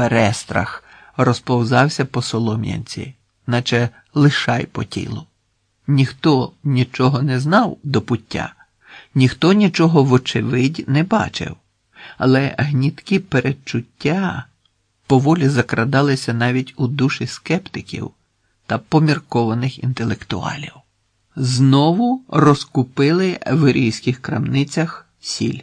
перестрах розповзався по солом'янці, наче лишай по тілу. Ніхто нічого не знав до пуття, ніхто нічого вочевидь не бачив, але гніткі передчуття поволі закрадалися навіть у душі скептиків та поміркованих інтелектуалів. Знову розкупили в ірійських крамницях сіль.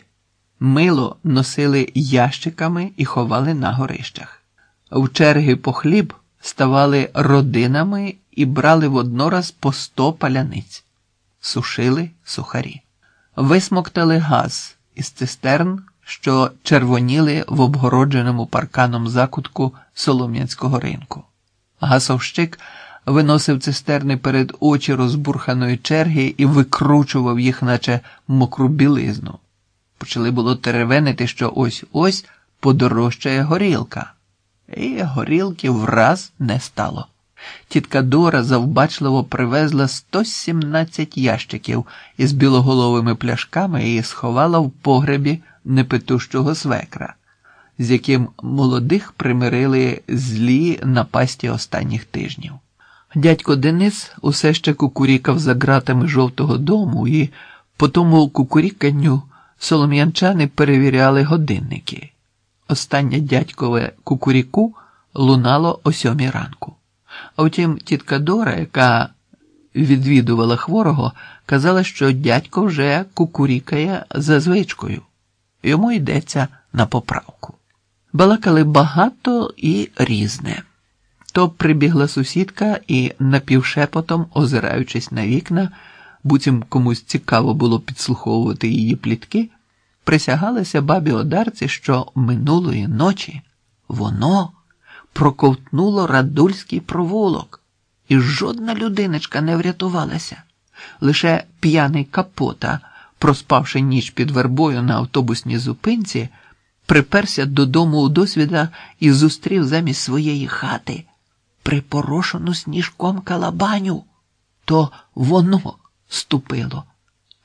Мило носили ящиками і ховали на горищах. В черги по хліб ставали родинами і брали воднораз по сто паляниць, сушили сухарі, висмоктали газ із цистерн, що червоніли в обгородженому парканом закутку Солом'янського ринку. Гасовщик виносив цистерни перед очі розбурханої черги і викручував їх, наче мокру білизну. Почали було теревенити, що ось ось подорожчає горілка. І горілки враз не стало. Тітка Дора завбачливо привезла 117 ящиків із білоголовими пляшками і сховала в погребі непетущого свекра, з яким молодих примирили злі напасті останніх тижнів. Дядько Денис усе ще кукурікав за ґратами жовтого дому, і по тому кукуріканню солом'янчани перевіряли годинники. Останнє дядькове кукуріку лунало о сьомій ранку. А втім, тітка Дора, яка відвідувала хворого, казала, що дядько вже кукурікає за звичкою, йому йдеться на поправку. Балакали багато і різне. То прибігла сусідка і, напівшепотом, озираючись на вікна, буцім комусь цікаво було підслуховувати її плітки, присягалася бабі одарці, що минулої ночі воно проковтнуло радульський провулок, і жодна людиночка не врятувалася. Лише п'яний капота, проспавши ніч під вербою на автобусній зупинці, приперся додому у досвіда і зустрів замість своєї хати припорошену сніжком калабаню. То воно ступило,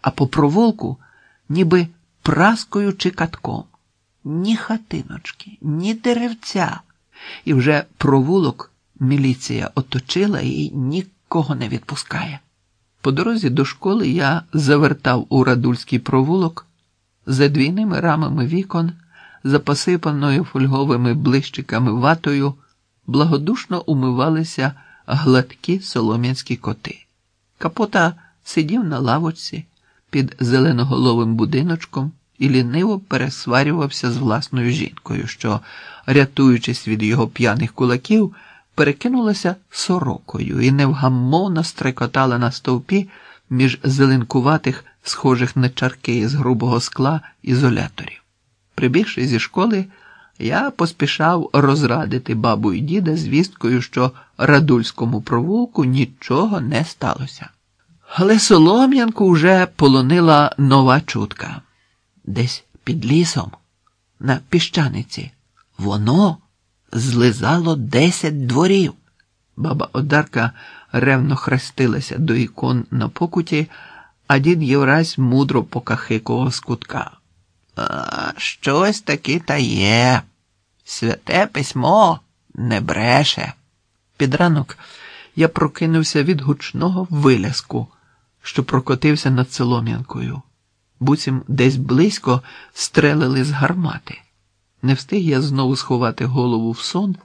а по провулку ніби праскою чи катком. Ні хатиночки, ні деревця. І вже провулок міліція оточила і нікого не відпускає. По дорозі до школи я завертав у радульський провулок за двійними рамами вікон, за посипаною фольговими блищиками ватою, благодушно умивалися гладкі солом'янські коти. Капота сидів на лавочці під зеленоголовим будиночком і ліниво пересварювався з власною жінкою, що, рятуючись від його п'яних кулаків, перекинулася сорокою і невгамовно стрекотала на стовпі між зеленкуватих, схожих на чарки з грубого скла ізоляторів. Прибігши зі школи, я поспішав розрадити бабу і діда звісткою, що радульському провулку нічого не сталося. Але Солом'янку вже полонила нова чутка. Десь під лісом, на піщаниці, воно злизало десять дворів. Баба Одарка ревно хрестилася до ікон на покуті, а дід Євразь мудро покахикував з кутка. А, щось таки та є. Святе письмо не бреше. Під ранок я прокинувся від гучного виляску, що прокотився над Солом'янкою. Буцім десь близько стрелили з гармати. Не встиг я знову сховати голову в сон,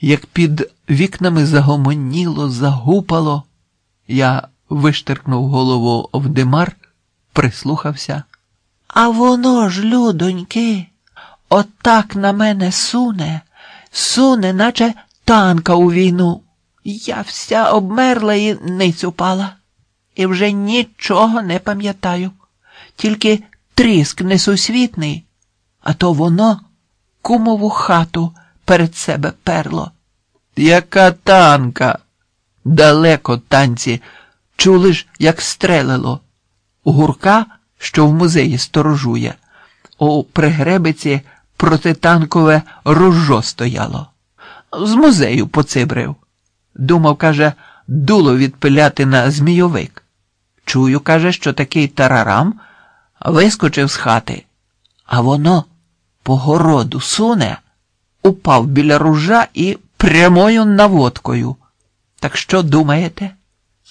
як під вікнами загомоніло, загупало. Я виштеркнув голову в димар, прислухався. А воно ж, людоньки, отак на мене суне, суне, наче танка у війну. Я вся обмерла і ниць упала, і вже нічого не пам'ятаю, тільки тріск несусвітний, а то воно кумову хату перед себе перло. Яка танка? Далеко танці, чули ж, як стрелило. Гурка, що в музеї сторожує, у пригребиці протитанкове ружо стояло. З музею поцибрив. Думав, каже, дуло відпиляти на змійовик. Чую, каже, що такий тарарам вискочив з хати, а воно по городу суне, упав біля ружа і прямою наводкою. Так що думаєте?